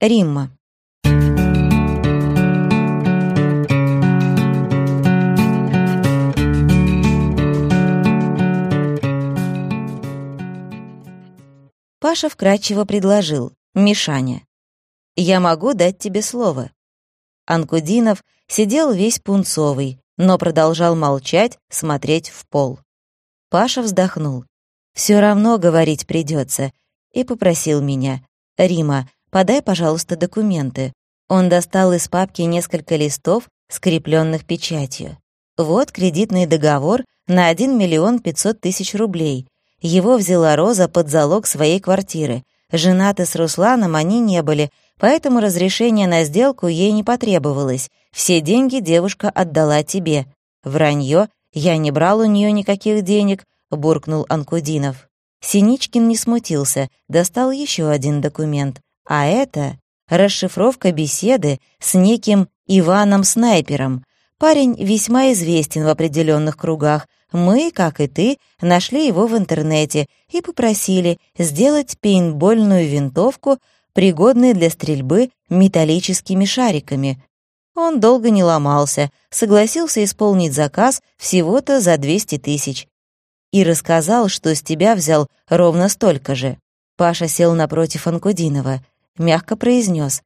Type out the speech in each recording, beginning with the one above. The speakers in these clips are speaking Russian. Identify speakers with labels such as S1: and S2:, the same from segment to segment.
S1: Римма. Паша вкратчиво предложил. «Мишаня, я могу дать тебе слово». Анкудинов сидел весь пунцовый, но продолжал молчать, смотреть в пол. Паша вздохнул. «Все равно говорить придется», и попросил меня. «Рима, подай, пожалуйста, документы». Он достал из папки несколько листов, скрепленных печатью. Вот кредитный договор на 1 миллион 500 тысяч рублей. Его взяла Роза под залог своей квартиры. Женаты с Русланом они не были, поэтому разрешение на сделку ей не потребовалось. Все деньги девушка отдала тебе. Вранье, я не брал у нее никаких денег, буркнул Анкудинов. Синичкин не смутился, достал еще один документ. А это расшифровка беседы с неким Иваном Снайпером. Парень весьма известен в определенных кругах. Мы, как и ты, нашли его в интернете и попросили сделать пейнтбольную винтовку, пригодную для стрельбы металлическими шариками. Он долго не ломался, согласился исполнить заказ всего-то за 200 тысяч. И рассказал, что с тебя взял ровно столько же. Паша сел напротив Анкудинова мягко произнес.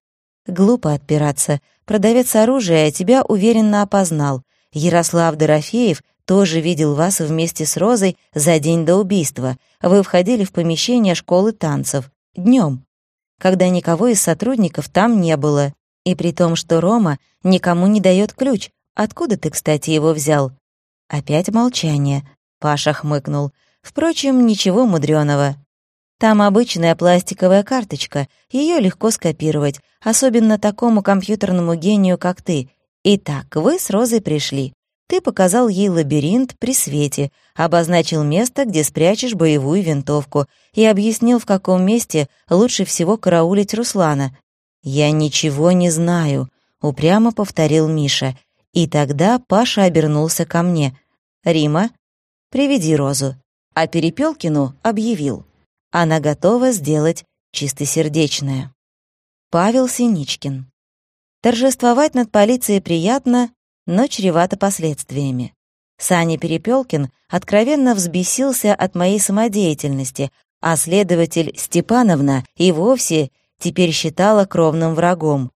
S1: «Глупо отпираться. Продавец оружия тебя уверенно опознал. Ярослав Дорофеев тоже видел вас вместе с Розой за день до убийства. Вы входили в помещение школы танцев. днем, Когда никого из сотрудников там не было. И при том, что Рома никому не дает ключ. Откуда ты, кстати, его взял?» Опять молчание. Паша хмыкнул. Впрочем, ничего мудреного. Там обычная пластиковая карточка, ее легко скопировать, особенно такому компьютерному гению, как ты. Итак, вы с Розой пришли. Ты показал ей лабиринт при свете, обозначил место, где спрячешь боевую винтовку, и объяснил, в каком месте лучше всего караулить Руслана. «Я ничего не знаю», — упрямо повторил Миша. И тогда Паша обернулся ко мне. «Рима, приведи Розу». А Перепелкину объявил. Она готова сделать чистосердечное. Павел Синичкин. Торжествовать над полицией приятно, но чревато последствиями. Саня Перепелкин откровенно взбесился от моей самодеятельности, а следователь Степановна и вовсе теперь считала кровным врагом.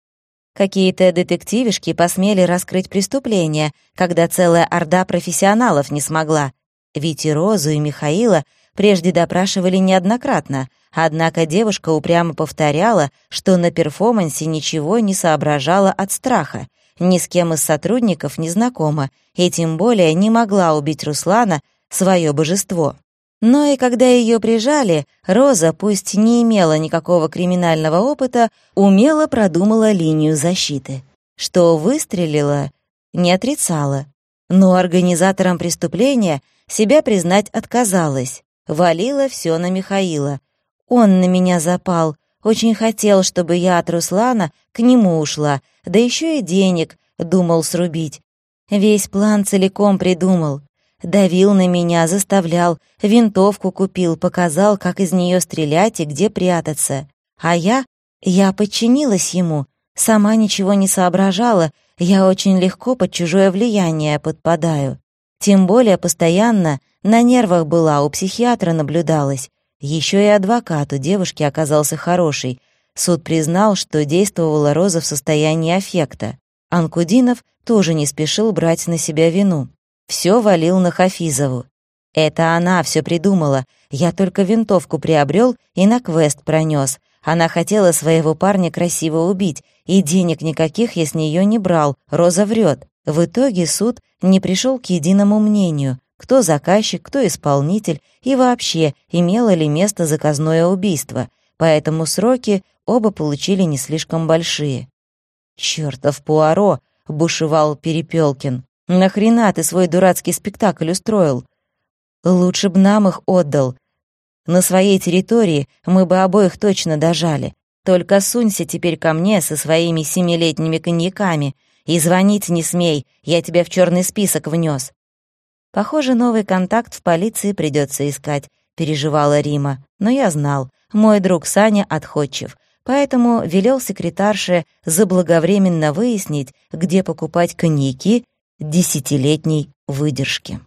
S1: Какие-то детективишки посмели раскрыть преступление, когда целая орда профессионалов не смогла. Ведь и Розу, и Михаила прежде допрашивали неоднократно, однако девушка упрямо повторяла, что на перформансе ничего не соображала от страха, ни с кем из сотрудников не знакома, и тем более не могла убить Руслана, свое божество. Но и когда ее прижали, Роза, пусть не имела никакого криминального опыта, умело продумала линию защиты. Что выстрелила, не отрицала. Но организатором преступления себя признать отказалась. Валила все на Михаила. Он на меня запал, очень хотел, чтобы я от Руслана к нему ушла, да еще и денег думал срубить. Весь план целиком придумал. Давил на меня, заставлял, винтовку купил, показал, как из нее стрелять и где прятаться. А я... я подчинилась ему, сама ничего не соображала, я очень легко под чужое влияние подпадаю. Тем более постоянно на нервах была, у психиатра наблюдалась. Еще и адвокат у девушки оказался хороший. Суд признал, что действовала Роза в состоянии аффекта. Анкудинов тоже не спешил брать на себя вину. Все валил на Хафизову. Это она все придумала. Я только винтовку приобрел и на квест пронес. Она хотела своего парня красиво убить, и денег никаких я с нее не брал, Роза врет. В итоге суд не пришел к единому мнению кто заказчик, кто исполнитель и вообще, имело ли место заказное убийство, поэтому сроки оба получили не слишком большие. «Чёртов Пуаро!» — бушевал Перепелкин. «Нахрена ты свой дурацкий спектакль устроил? Лучше б нам их отдал. На своей территории мы бы обоих точно дожали. Только сунься теперь ко мне со своими семилетними коньяками и звонить не смей, я тебя в черный список внес. Похоже, новый контакт в полиции придется искать, переживала Рима. Но я знал, мой друг Саня отходчив, поэтому велел секретарше заблаговременно выяснить, где покупать коньяки десятилетней выдержки.